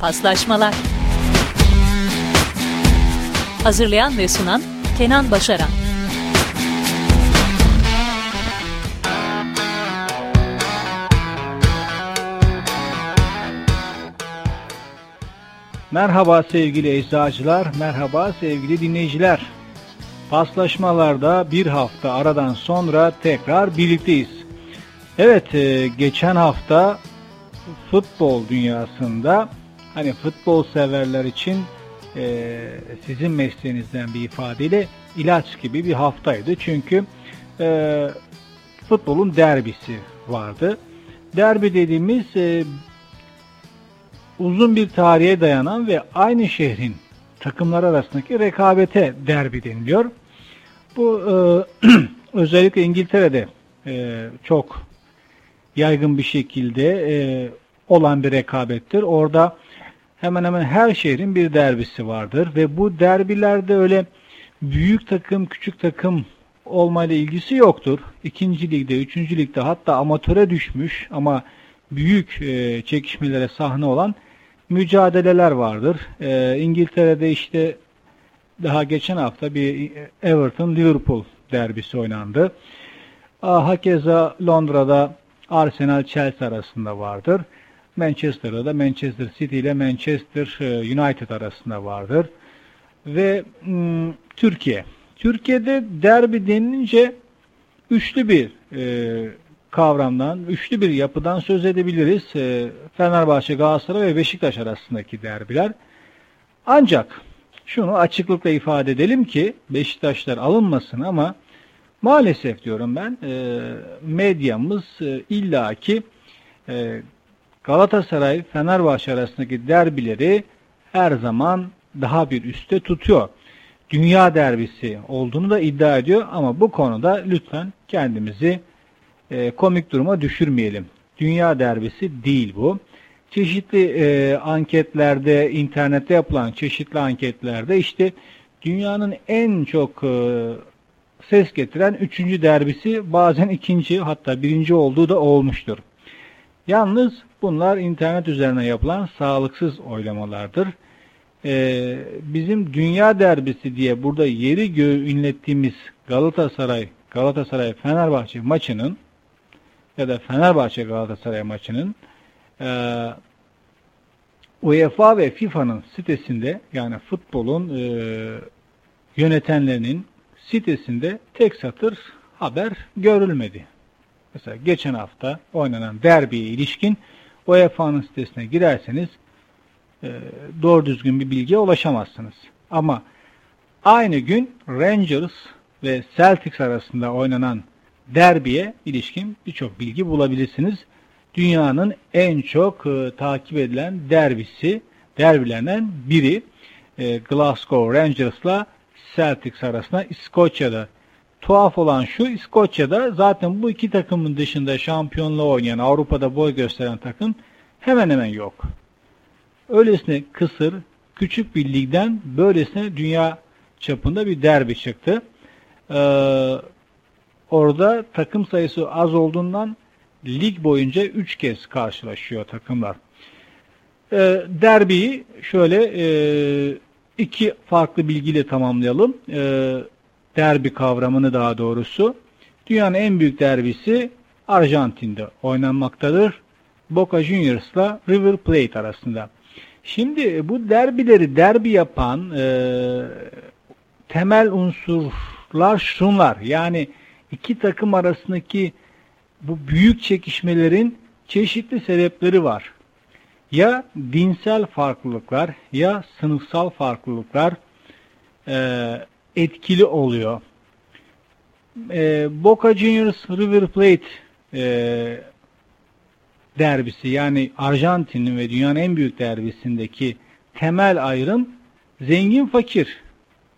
Paslaşmalar Hazırlayan ve sunan Kenan Başaran Merhaba sevgili eczacılar, merhaba sevgili dinleyiciler. Paslaşmalarda bir hafta aradan sonra tekrar birlikteyiz. Evet, e, geçen hafta futbol dünyasında hani futbol severler için e, sizin mesleğinizden bir ifadeyle ilaç gibi bir haftaydı. Çünkü e, futbolun derbisi vardı. Derbi dediğimiz e, uzun bir tarihe dayanan ve aynı şehrin takımlar arasındaki rekabete derbi deniliyor. Bu e, özellikle İngiltere'de e, çok yaygın bir şekilde e, olan bir rekabettir. Orada hemen hemen her şehrin bir derbisi vardır ve bu derbilerde öyle büyük takım, küçük takım olmayla ilgisi yoktur. İkinci ligde, üçüncü ligde hatta amatöre düşmüş ama büyük e, çekişmelere sahne olan mücadeleler vardır. E, İngiltere'de işte daha geçen hafta bir Everton-Liverpool derbisi oynandı. Hakeza Londra'da Arsenal-Chelsea arasında vardır. Manchester'da da Manchester City ile Manchester e, United arasında vardır. Ve m, Türkiye. Türkiye'de derbi denilince üçlü bir e, kavramdan, üçlü bir yapıdan söz edebiliriz. E, Fenerbahçe, Galatasaray ve Beşiktaş arasındaki derbiler. Ancak şunu açıklıkla ifade edelim ki Beşiktaşlar alınmasın ama maalesef diyorum ben e, medyamız e, illaki e, Galatasaray Fenerbahçe arasındaki derbileri her zaman daha bir üste tutuyor. Dünya derbisi olduğunu da iddia ediyor ama bu konuda lütfen kendimizi e, komik duruma düşürmeyelim. Dünya derbisi değil bu. Çeşitli e, anketlerde, internette yapılan çeşitli anketlerde işte dünyanın en çok e, ses getiren üçüncü derbisi bazen ikinci hatta birinci olduğu da olmuştur. Yalnız bunlar internet üzerine yapılan sağlıksız oylamalardır. Ee, bizim dünya derbisi diye burada yeri göğü ünlettiğimiz Galatasaray Galatasaray Fenerbahçe maçının ya da Fenerbahçe Galatasaray maçının e, UEFA ve FIFA'nın sitesinde yani futbolun e, yönetenlerinin sitesinde tek satır haber görülmedi. Mesela geçen hafta oynanan derbiye ilişkin UEFA'nın sitesine girerseniz e, doğru düzgün bir bilgiye ulaşamazsınız. Ama aynı gün Rangers ve Celtics arasında oynanan derbiye ilişkin birçok bilgi bulabilirsiniz. Dünyanın en çok e, takip edilen derbisi, derbilerinden biri e, Glasgow Rangers'la Celtics arasında İskoçya'da. Tuhaf olan şu İskoçya'da zaten bu iki takımın dışında şampiyonluğu oynayan Avrupa'da boy gösteren takım hemen hemen yok. Öylesine kısır, küçük bir ligden böylesine dünya çapında bir derbi çıktı. Ee, orada takım sayısı az olduğundan lig boyunca 3 kez karşılaşıyor takımlar. Ee, derbiyi şöyle e, iki farklı bilgiyle tamamlayalım. E, derbi kavramını daha doğrusu. Dünyanın en büyük derbisi Arjantin'de oynanmaktadır. Boca Juniors'la River Plate arasında. Şimdi bu derbileri derbi yapan e, temel unsurlar şunlar. Yani iki takım arasındaki bu büyük çekişmelerin çeşitli sebepleri var ya dinsel farklılıklar ya sınıfsal farklılıklar e, etkili oluyor. E, Boca Juniors River Plate e, derbisi yani Arjantin'in ve dünyanın en büyük derbisindeki temel ayrım zengin fakir.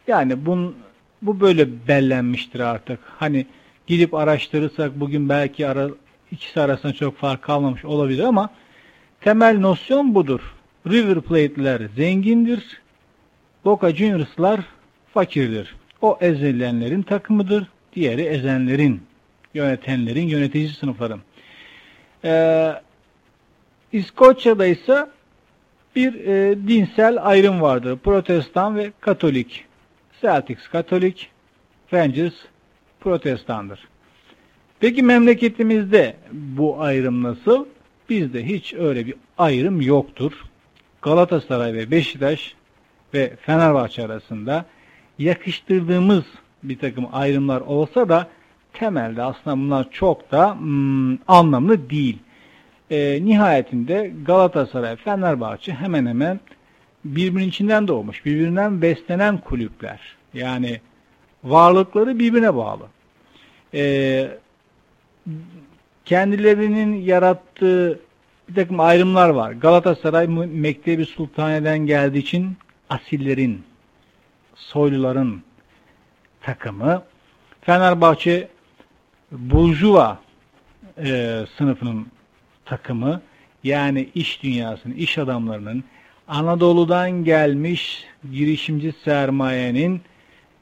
Yani bun, bu böyle bellenmiştir artık. Hani gidip araştırırsak bugün belki ara, ikisi arasında çok fark kalmamış olabilir ama Temel nosyon budur. River Plate'ler zengindir. Boca Juniors'lar fakirdir. O ezilenlerin takımıdır. Diğeri ezenlerin, yönetenlerin, yönetici sınıfların. Ee, İskoçya'da ise bir e, dinsel ayrım vardır. Protestan ve Katolik. Celtics Katolik, Rangers Protestandır. Peki memleketimizde bu ayrım nasıl? Bizde hiç öyle bir ayrım yoktur. Galatasaray ve Beşiktaş ve Fenerbahçe arasında yakıştırdığımız bir takım ayrımlar olsa da temelde aslında bunlar çok da hmm, anlamlı değil. E, nihayetinde Galatasaray, Fenerbahçe hemen hemen birbirinin içinden doğmuş, birbirinden beslenen kulüpler. Yani varlıkları birbirine bağlı. E, kendilerinin yarattığı bir takım ayrımlar var. Galatasaray Mektebi Sultaniye'den geldiği için asillerin, soyluların takımı. Fenerbahçe Burjuva e, sınıfının takımı. Yani iş dünyasının, iş adamlarının Anadolu'dan gelmiş girişimci sermayenin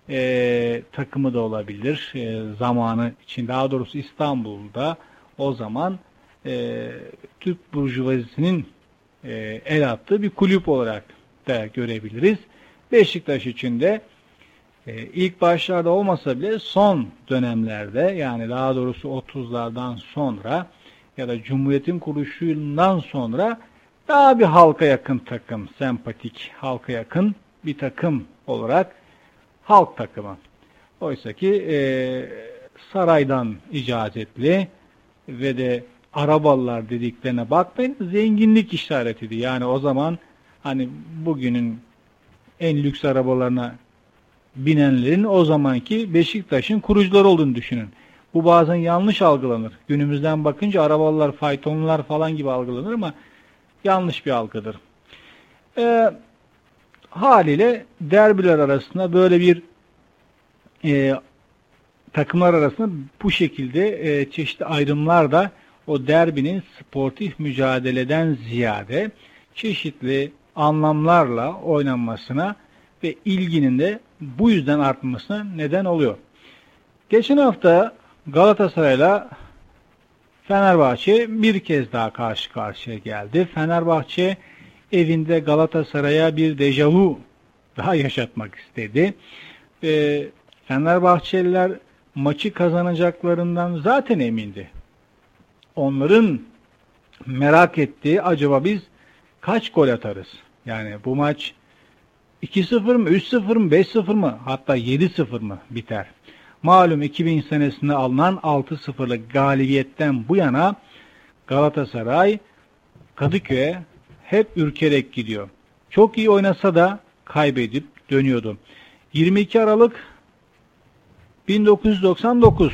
e, takımı da olabilir. E, zamanı için daha doğrusu İstanbul'da o zaman e, Türk Burjuvazisi'nin e, el attığı bir kulüp olarak da görebiliriz. Beşiktaş için de e, ilk başlarda olmasa bile son dönemlerde yani daha doğrusu 30'lardan sonra ya da Cumhuriyet'in kuruluşundan sonra daha bir halka yakın takım, sempatik, halka yakın bir takım olarak halk takımı. Oysa ki e, saraydan icazetli ve de arabalar dediklerine bakmayın zenginlik işaretiydi. Yani o zaman hani bugünün en lüks arabalarına binenlerin o zamanki Beşiktaş'ın kurucuları olduğunu düşünün. Bu bazen yanlış algılanır. Günümüzden bakınca arabalar, faytonlar falan gibi algılanır ama yanlış bir algıdır. E, haliyle derbiler arasında böyle bir e, takımlar arasında bu şekilde e, çeşitli ayrımlar da o derbinin sportif mücadeleden ziyade çeşitli anlamlarla oynanmasına ve ilginin de bu yüzden artmasına neden oluyor. Geçen hafta Galatasaray'la Fenerbahçe bir kez daha karşı karşıya geldi. Fenerbahçe evinde Galatasaray'a bir dejavu daha yaşatmak istedi. E, Fenerbahçeliler maçı kazanacaklarından zaten emindi. Onların merak ettiği acaba biz kaç gol atarız? Yani bu maç 2-0 mı, 3-0 mı, 5-0 mı hatta 7-0 mı biter? Malum 2000 senesinde alınan 6-0'lık galibiyetten bu yana Galatasaray Kadıköy'e hep ürkerek gidiyor. Çok iyi oynasa da kaybedip dönüyordu. 22 Aralık 1999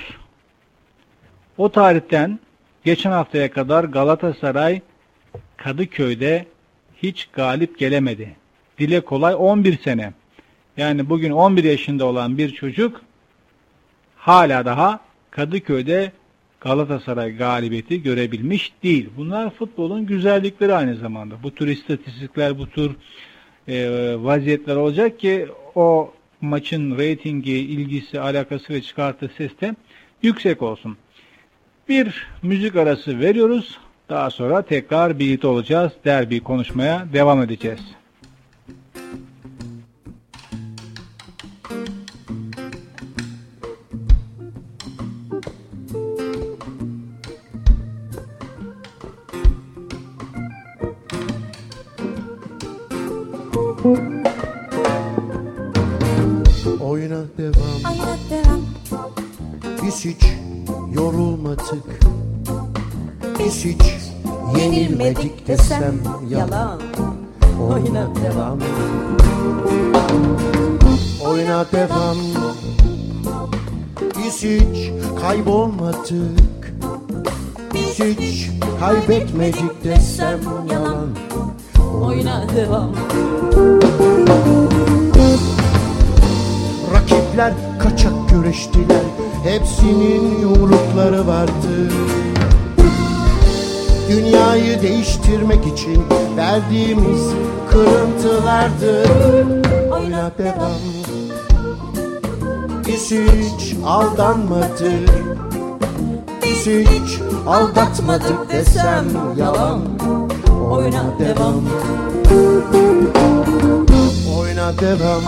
o tarihten geçen haftaya kadar Galatasaray Kadıköy'de hiç galip gelemedi. Dile kolay 11 sene. Yani bugün 11 yaşında olan bir çocuk hala daha Kadıköy'de Galatasaray galibiyeti görebilmiş değil. Bunlar futbolun güzellikleri aynı zamanda. Bu tür istatistikler, bu tür e, vaziyetler olacak ki o maçın reytingi, ilgisi, alakası ve çıkarttığı ses de yüksek olsun. Bir müzik arası veriyoruz. Daha sonra tekrar birlikte olacağız. Derbi konuşmaya devam edeceğiz. Yumrukları vardı. Dünyayı değiştirmek için verdiğimiz kırıntılardı. Oyna devam. Biz hiç aldanmadık. Biz hiç aldatmadık desem yalan. Oyna devam. Oyna devam.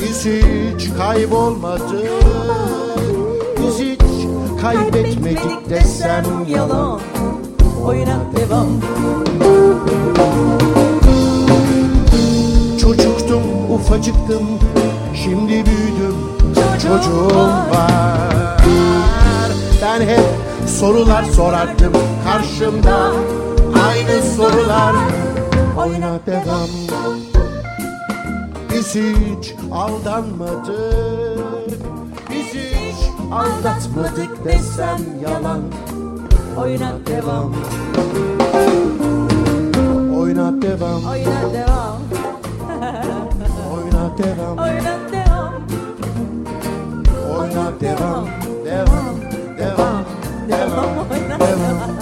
Biz hiç kaybolmadık kaybetmedik desem yalan. Oyna devam. Çocuktum ufacıktım Şimdi büyüdüm. Çocuğum var Ben hep sorular sorardım. Karşımda aynı sorular. Oyna devam. Biz hiç aldanmadık aldatmadık desem yalan. Oyna devam. Oyna devam. Oyna devam. Oyna devam. Oyna devam. Oyna devam. Devam. Devam. Devam. Oyna Devam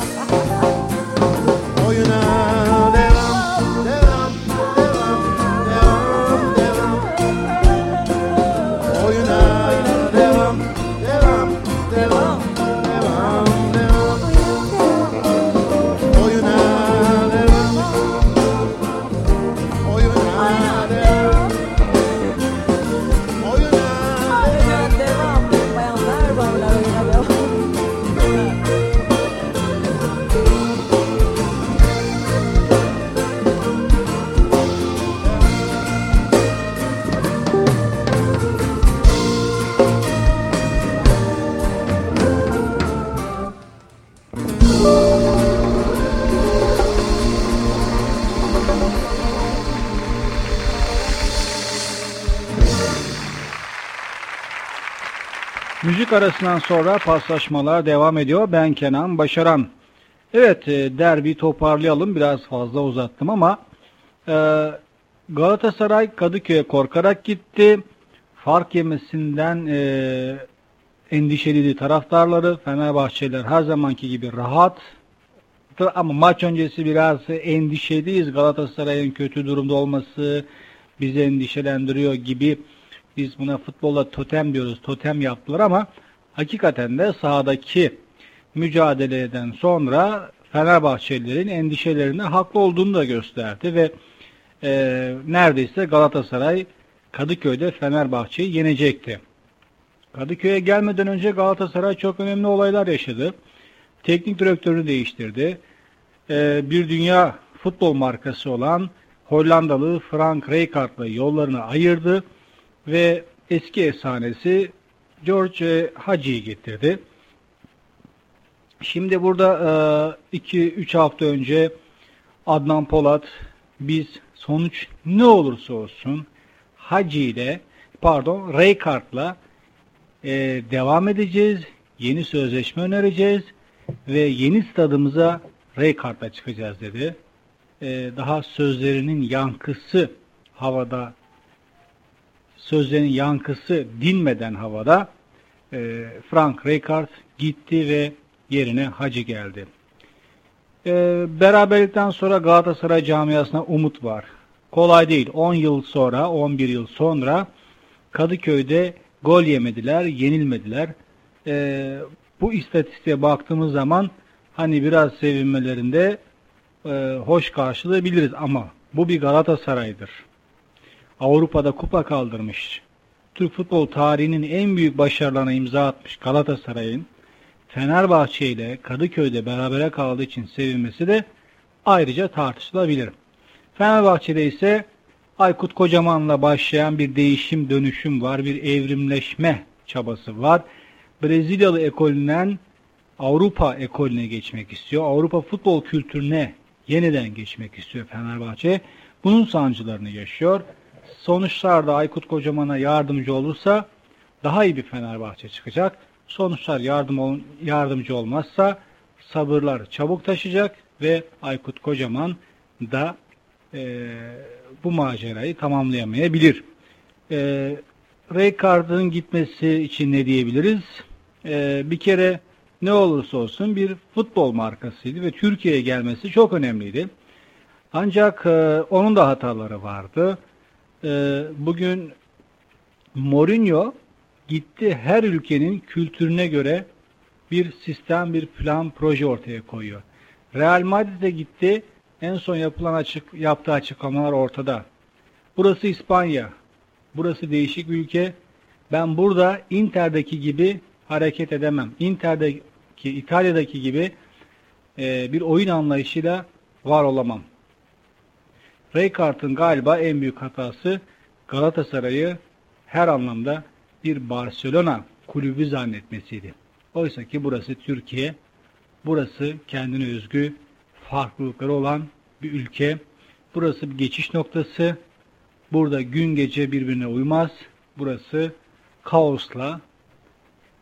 arasından sonra paslaşmalar devam ediyor. Ben Kenan Başaran. Evet e, derbi toparlayalım. Biraz fazla uzattım ama e, Galatasaray Kadıköy'e korkarak gitti. Fark yemesinden e, endişeliydi taraftarları. Fenerbahçeliler her zamanki gibi rahat. Ama maç öncesi biraz endişeliyiz. Galatasaray'ın kötü durumda olması bizi endişelendiriyor gibi biz buna futbolla totem diyoruz. Totem yaptılar ama hakikaten de sahadaki mücadeleden sonra Fenerbahçelilerin endişelerine haklı olduğunu da gösterdi ve e, neredeyse Galatasaray Kadıköy'de Fenerbahçe'yi yenecekti. Kadıköy'e gelmeden önce Galatasaray çok önemli olaylar yaşadı. Teknik direktörünü değiştirdi. E, bir dünya futbol markası olan Hollandalı Frank Rijkaard'la yollarını ayırdı ve eski efsanesi George Hacı'yı getirdi. Şimdi burada 2-3 hafta önce Adnan Polat biz sonuç ne olursa olsun Hacı ile pardon Rijkaard'la e, devam edeceğiz. Yeni sözleşme önereceğiz ve yeni stadımıza Rijkaard'la çıkacağız dedi. E, daha sözlerinin yankısı havada sözlerin yankısı dinmeden havada e, Frank Rijkaard gitti ve yerine Hacı geldi. E, beraberlikten sonra Galatasaray camiasına umut var. Kolay değil. 10 yıl sonra, 11 yıl sonra Kadıköy'de gol yemediler, yenilmediler. E, bu istatistiğe baktığımız zaman hani biraz sevinmelerinde e, hoş karşılayabiliriz ama bu bir Galatasaray'dır. Avrupa'da kupa kaldırmış. Türk futbol tarihinin en büyük başarılarına imza atmış Galatasaray'ın Fenerbahçe ile Kadıköy'de berabere kaldığı için sevinmesi de ayrıca tartışılabilir. Fenerbahçe'de ise Aykut Kocaman'la başlayan bir değişim dönüşüm var, bir evrimleşme çabası var. Brezilyalı ekolünden Avrupa ekolüne geçmek istiyor. Avrupa futbol kültürüne yeniden geçmek istiyor Fenerbahçe. Bunun sancılarını yaşıyor. Sonuçlarda Aykut Kocaman'a yardımcı olursa daha iyi bir Fenerbahçe çıkacak. Sonuçlar yardım ol, yardımcı olmazsa sabırlar çabuk taşıyacak ve Aykut Kocaman da e, bu macerayı tamamlayamayabilir. E, Rijkaard'ın gitmesi için ne diyebiliriz? E, bir kere ne olursa olsun bir futbol markasıydı ve Türkiye'ye gelmesi çok önemliydi. Ancak e, onun da hataları vardı. E, bugün Mourinho gitti her ülkenin kültürüne göre bir sistem, bir plan, proje ortaya koyuyor. Real Madrid'e gitti, En son yapılan açık, yaptığı açıklamalar ortada. Burası İspanya. Burası değişik bir ülke. Ben burada Inter'deki gibi hareket edemem. Inter'deki, İtalya'daki gibi e, bir oyun anlayışıyla var olamam. Rijkaard'ın galiba en büyük hatası Galatasaray'ı her anlamda bir Barcelona kulübü zannetmesiydi. Oysa ki burası Türkiye, burası kendine özgü farklılıkları olan bir ülke. Burası bir geçiş noktası. Burada gün gece birbirine uymaz. Burası kaosla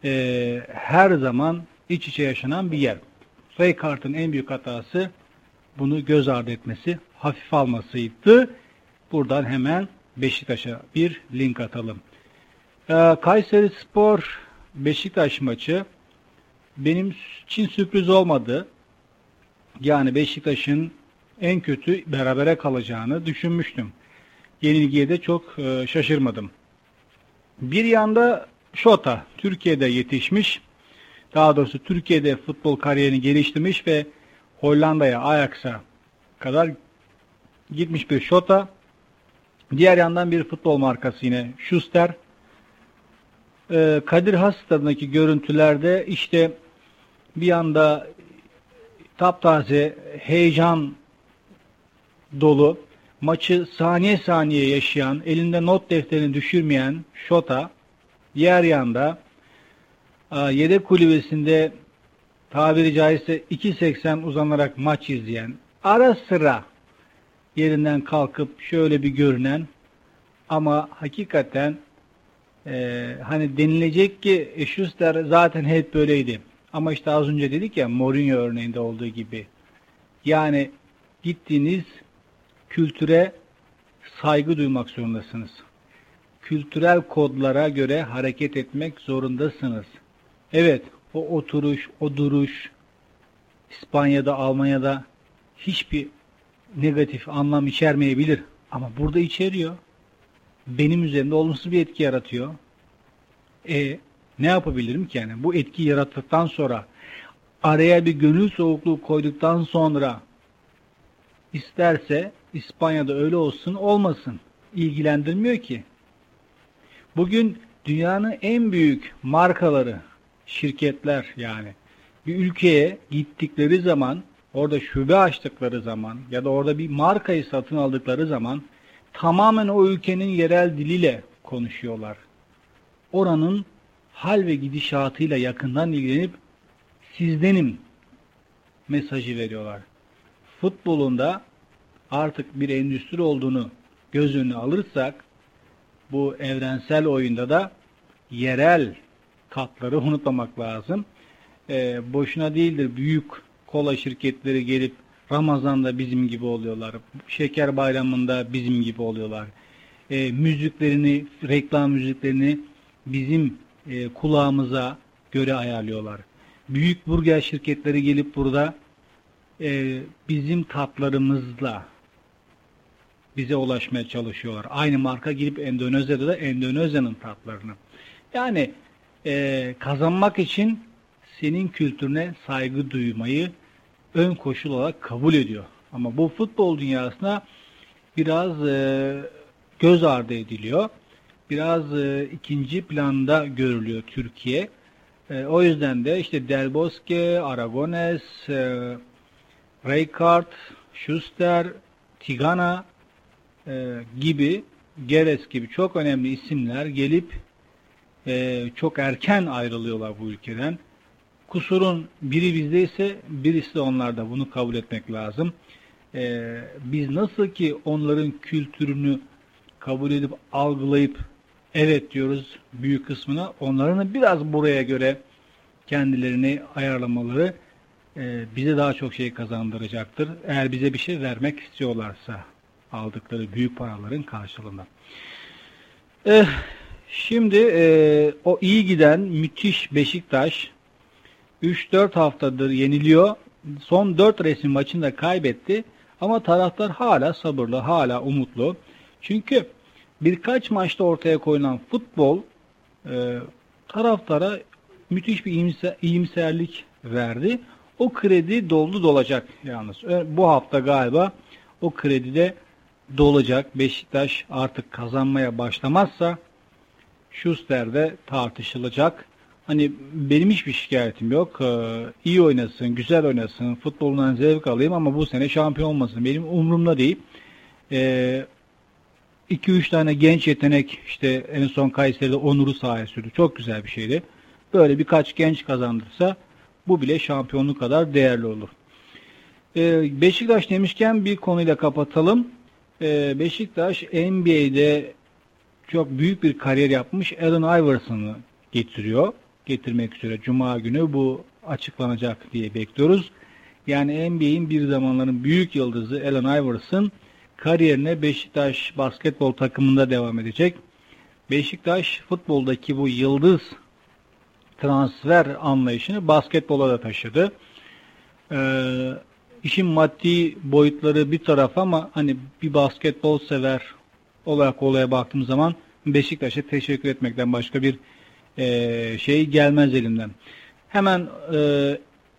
e, her zaman iç içe yaşanan bir yer. Rijkaard'ın en büyük hatası bunu göz ardı etmesi, hafif almasıydı. Buradan hemen Beşiktaş'a bir link atalım. Ee, Kayseri Spor Beşiktaş maçı benim için sürpriz olmadı. Yani Beşiktaş'ın en kötü berabere kalacağını düşünmüştüm. Yenilgiye de çok e, şaşırmadım. Bir yanda Şota Türkiye'de yetişmiş. Daha doğrusu Türkiye'de futbol kariyerini geliştirmiş ve Hollanda'ya, Ajax'a kadar gitmiş bir Şota. Diğer yandan bir futbol markası yine Schuster. Ee, Kadir Has stadındaki görüntülerde işte bir anda taptaze, heyecan dolu, maçı saniye saniye yaşayan, elinde not defterini düşürmeyen Şota, diğer yanda yedek kulübesinde tabiri caizse 2.80 uzanarak maç izleyen, ara sıra yerinden kalkıp şöyle bir görünen ama hakikaten e, hani denilecek ki e, Schuster zaten hep böyleydi. Ama işte az önce dedik ya Mourinho örneğinde olduğu gibi. Yani gittiğiniz kültüre saygı duymak zorundasınız. Kültürel kodlara göre hareket etmek zorundasınız. Evet, o oturuş, o duruş İspanya'da, Almanya'da hiçbir negatif anlam içermeyebilir. Ama burada içeriyor. Benim üzerimde olumsuz bir etki yaratıyor. E ne yapabilirim ki yani? Bu etki yarattıktan sonra araya bir gönül soğukluğu koyduktan sonra isterse İspanya'da öyle olsun olmasın. ilgilendirmiyor ki. Bugün dünyanın en büyük markaları, şirketler yani bir ülkeye gittikleri zaman orada şube açtıkları zaman ya da orada bir markayı satın aldıkları zaman tamamen o ülkenin yerel diliyle konuşuyorlar. Oranın hal ve gidişatıyla yakından ilgilenip sizdenim mesajı veriyorlar. Futbolunda artık bir endüstri olduğunu göz önüne alırsak bu evrensel oyunda da yerel tatları unutmamak lazım. E, boşuna değildir büyük kola şirketleri gelip Ramazan'da bizim gibi oluyorlar. Şeker bayramında bizim gibi oluyorlar. E, müziklerini, reklam müziklerini bizim e, kulağımıza göre ayarlıyorlar. Büyük burger şirketleri gelip burada e, bizim tatlarımızla bize ulaşmaya çalışıyorlar. Aynı marka girip Endonezya'da da Endonezya'nın tatlarını. Yani e, kazanmak için senin kültürüne saygı duymayı ön koşul olarak kabul ediyor. Ama bu futbol dünyasına biraz e, göz ardı ediliyor. Biraz e, ikinci planda görülüyor Türkiye. E, o yüzden de işte Del Bosque, Aragones, e, Rijkaard, Schuster, Tigana e, gibi, Geres gibi çok önemli isimler gelip e, çok erken ayrılıyorlar bu ülkeden. Kusurun biri bizde ise birisi de onlarda. Bunu kabul etmek lazım. E, biz nasıl ki onların kültürünü kabul edip algılayıp evet diyoruz büyük kısmına onların biraz buraya göre kendilerini ayarlamaları e, bize daha çok şey kazandıracaktır. Eğer bize bir şey vermek istiyorlarsa aldıkları büyük paraların karşılığında. Eh, şimdi e, o iyi giden müthiş Beşiktaş 3-4 haftadır yeniliyor. Son 4 resim maçında kaybetti. Ama taraftar hala sabırlı, hala umutlu. Çünkü birkaç maçta ortaya koyulan futbol e, taraftara müthiş bir iyimser, iyimserlik verdi. O kredi doldu dolacak yalnız. Ö- Bu hafta galiba o kredi de dolacak. Beşiktaş artık kazanmaya başlamazsa Schuster de tartışılacak. Hani benim hiçbir şikayetim yok. Ee, iyi oynasın, güzel oynasın, futbolundan zevk alayım ama bu sene şampiyon olmasın. Benim umurumda değil. Ee, 2-3 tane genç yetenek işte en son Kayseri'de Onur'u sahaya sürdü. Çok güzel bir şeydi. Böyle birkaç genç kazandırsa bu bile şampiyonluk kadar değerli olur. Ee, Beşiktaş demişken bir konuyla kapatalım. Ee, Beşiktaş NBA'de çok büyük bir kariyer yapmış Allen Iverson'ı getiriyor. Getirmek üzere Cuma günü bu açıklanacak diye bekliyoruz. Yani NBA'in bir zamanların büyük yıldızı Allen Iverson kariyerine Beşiktaş basketbol takımında devam edecek. Beşiktaş futboldaki bu yıldız transfer anlayışını basketbola da taşıdı. Ee, işin maddi boyutları bir taraf ama hani bir basketbol sever olarak olaya baktığım zaman Beşiktaş'a teşekkür etmekten başka bir e, şey gelmez elimden. Hemen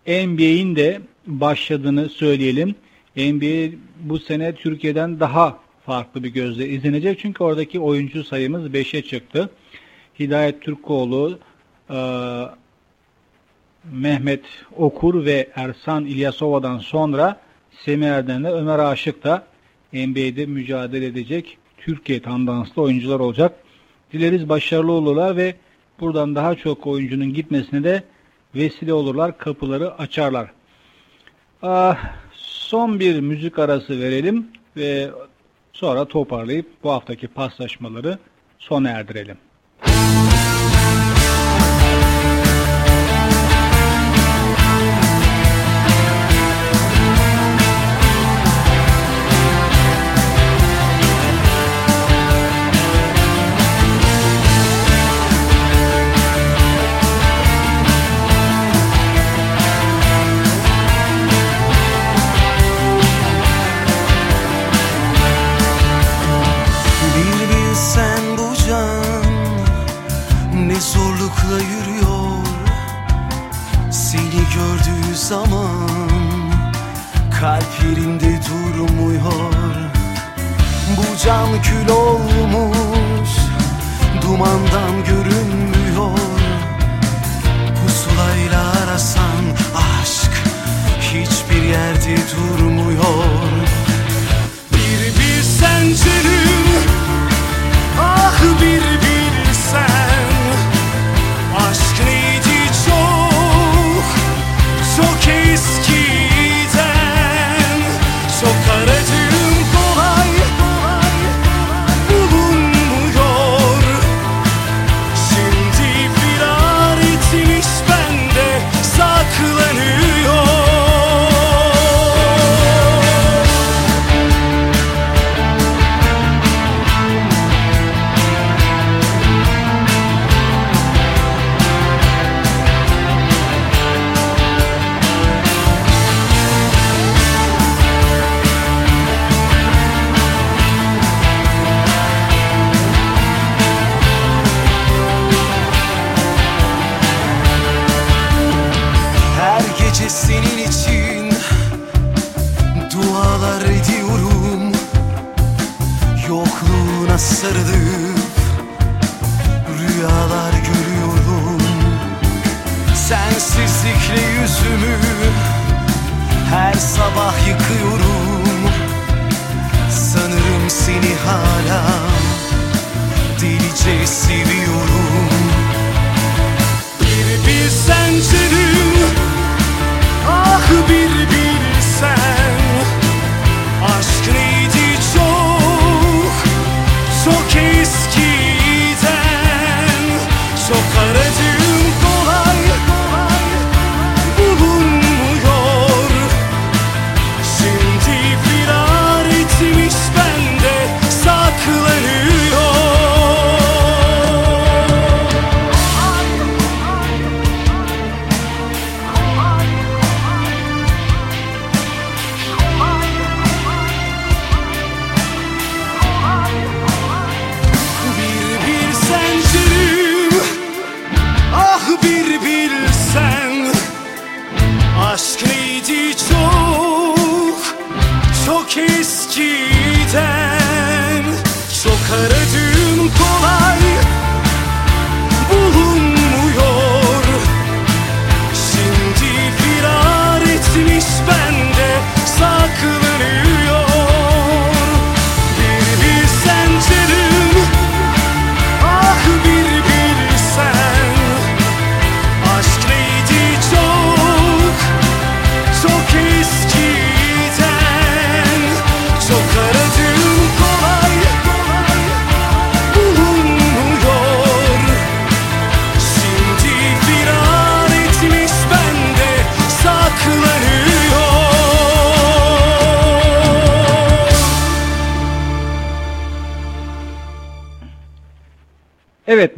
e, NBA'in de başladığını söyleyelim. NBA bu sene Türkiye'den daha farklı bir gözle izlenecek. Çünkü oradaki oyuncu sayımız 5'e çıktı. Hidayet Türkoğlu, e, Mehmet Okur ve Ersan İlyasova'dan sonra Semih Erden'le Ömer Aşık da NBA'de mücadele edecek Türkiye tandanslı oyuncular olacak. Dileriz başarılı olurlar ve buradan daha çok oyuncunun gitmesine de vesile olurlar, kapıları açarlar. Ah, son bir müzik arası verelim ve sonra toparlayıp bu haftaki paslaşmaları sona erdirelim. 去了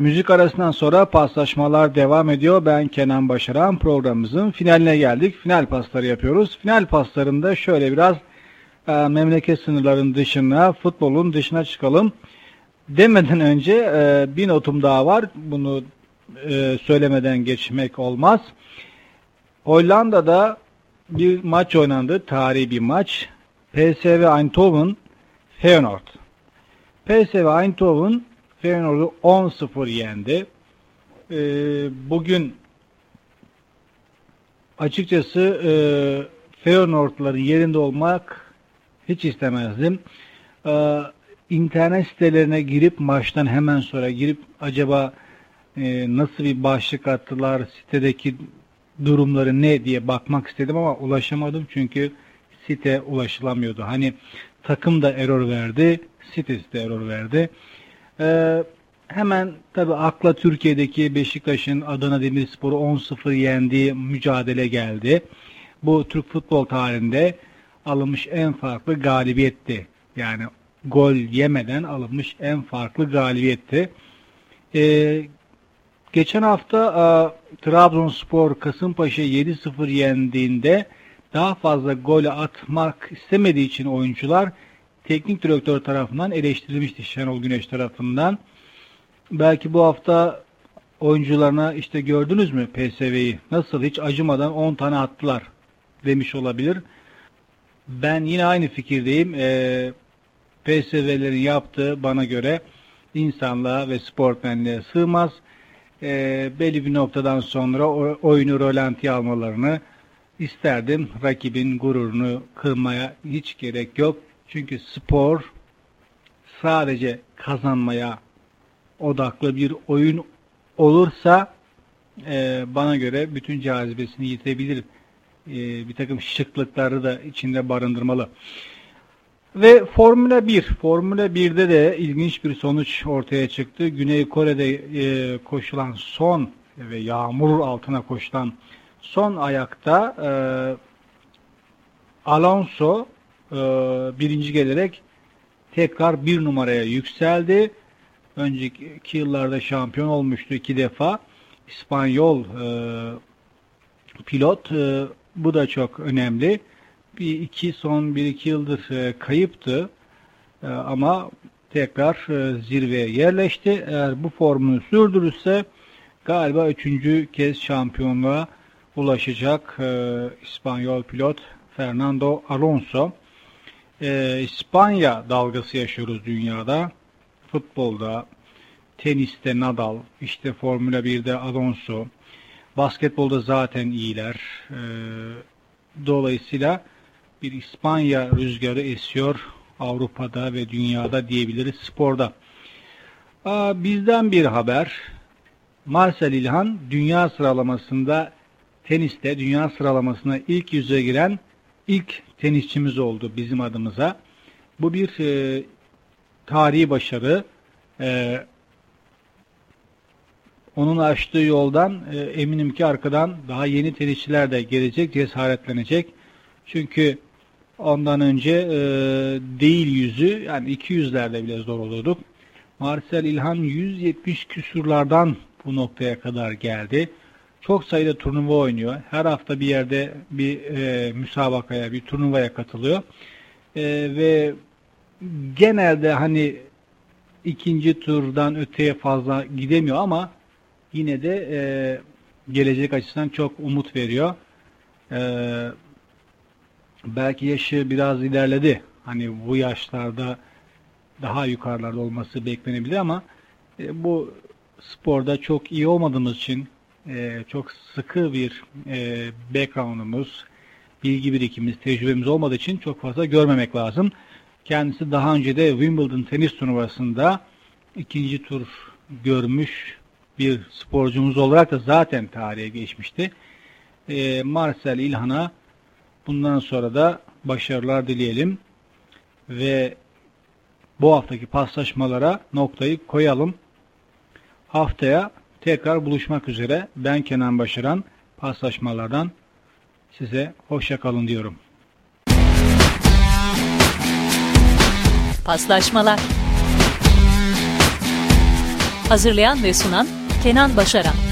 müzik arasından sonra paslaşmalar devam ediyor. Ben Kenan Başaran programımızın finaline geldik. Final pasları yapıyoruz. Final paslarında şöyle biraz e, memleket sınırlarının dışına, futbolun dışına çıkalım. Demeden önce e, bir notum daha var. Bunu e, söylemeden geçmek olmaz. Hollanda'da bir maç oynandı. Tarihi bir maç. PSV Eindhoven Feyenoord. PSV Eindhoven Feyenoord'u 10-0 yendi. Ee, bugün açıkçası e, Feyenoord'ların yerinde olmak hiç istemezdim. Ee, internet sitelerine girip maçtan hemen sonra girip acaba e, nasıl bir başlık attılar, sitedeki durumları ne diye bakmak istedim ama ulaşamadım çünkü site ulaşılamıyordu. Hani takım da error verdi, sitesi de error verdi. Ee, hemen tabi akla Türkiye'deki Beşiktaş'ın Adana Demirspor'u 10-0 yendiği mücadele geldi. Bu Türk futbol tarihinde alınmış en farklı galibiyetti. Yani gol yemeden alınmış en farklı galibiyetti. Ee, geçen hafta e, Trabzonspor Kasımpaşa 7-0 yendiğinde daha fazla gol atmak istemediği için oyuncular teknik direktör tarafından eleştirilmişti Şenol Güneş tarafından. Belki bu hafta oyuncularına işte gördünüz mü PSV'yi nasıl hiç acımadan 10 tane attılar demiş olabilir. Ben yine aynı fikirdeyim. Ee, PSV'lerin yaptığı bana göre insanlığa ve sportmenliğe sığmaz. Ee, belli bir noktadan sonra oyunu rolantiye almalarını isterdim. Rakibin gururunu kırmaya hiç gerek yok. Çünkü spor sadece kazanmaya odaklı bir oyun olursa e, bana göre bütün cazibesini yitirebilir. E, bir takım şıklıkları da içinde barındırmalı. Ve Formula 1. Formula 1'de de ilginç bir sonuç ortaya çıktı. Güney Kore'de e, koşulan son ve yağmur altına koşulan son ayakta e, Alonso e, birinci gelerek tekrar bir numaraya yükseldi. Önceki yıllarda şampiyon olmuştu iki defa. İspanyol e, pilot. E, bu da çok önemli. Bir iki son bir iki yıldır e, kayıptı. E, ama tekrar e, zirveye yerleşti. Eğer bu formunu sürdürürse galiba üçüncü kez şampiyonluğa ulaşacak e, İspanyol pilot Fernando Alonso. E, İspanya dalgası yaşıyoruz dünyada. Futbolda, teniste Nadal, işte Formula 1'de Alonso, basketbolda zaten iyiler. E, dolayısıyla bir İspanya rüzgarı esiyor Avrupa'da ve dünyada diyebiliriz sporda. Aa, bizden bir haber. Marcel İlhan dünya sıralamasında teniste dünya sıralamasına ilk yüze giren ilk tenisçimiz oldu bizim adımıza. Bu bir e, tarihi başarı. E, onun açtığı yoldan e, eminim ki arkadan daha yeni tenisçiler de gelecek, cesaretlenecek. Çünkü ondan önce e, değil yüzü, yani 200'lerde bile zor olurduk. Marcel İlhan 170 küsurlardan bu noktaya kadar geldi. Çok sayıda turnuva oynuyor. Her hafta bir yerde bir e, müsabakaya, bir turnuvaya katılıyor. E, ve genelde hani ikinci turdan öteye fazla gidemiyor ama yine de e, gelecek açısından çok umut veriyor. E, belki yaşı biraz ilerledi. Hani bu yaşlarda daha yukarılarda olması beklenebilir ama e, bu sporda çok iyi olmadığımız için e, çok sıkı bir e, background'umuz, bilgi birikimimiz, tecrübemiz olmadığı için çok fazla görmemek lazım. Kendisi daha önce de Wimbledon tenis turnuvasında ikinci tur görmüş bir sporcumuz olarak da zaten tarihe geçmişti. E, Marcel İlhan'a bundan sonra da başarılar dileyelim ve bu haftaki paslaşmalara noktayı koyalım. Haftaya tekrar buluşmak üzere. Ben Kenan Başaran paslaşmalardan size hoşça kalın diyorum. Paslaşmalar Hazırlayan ve sunan Kenan Başaran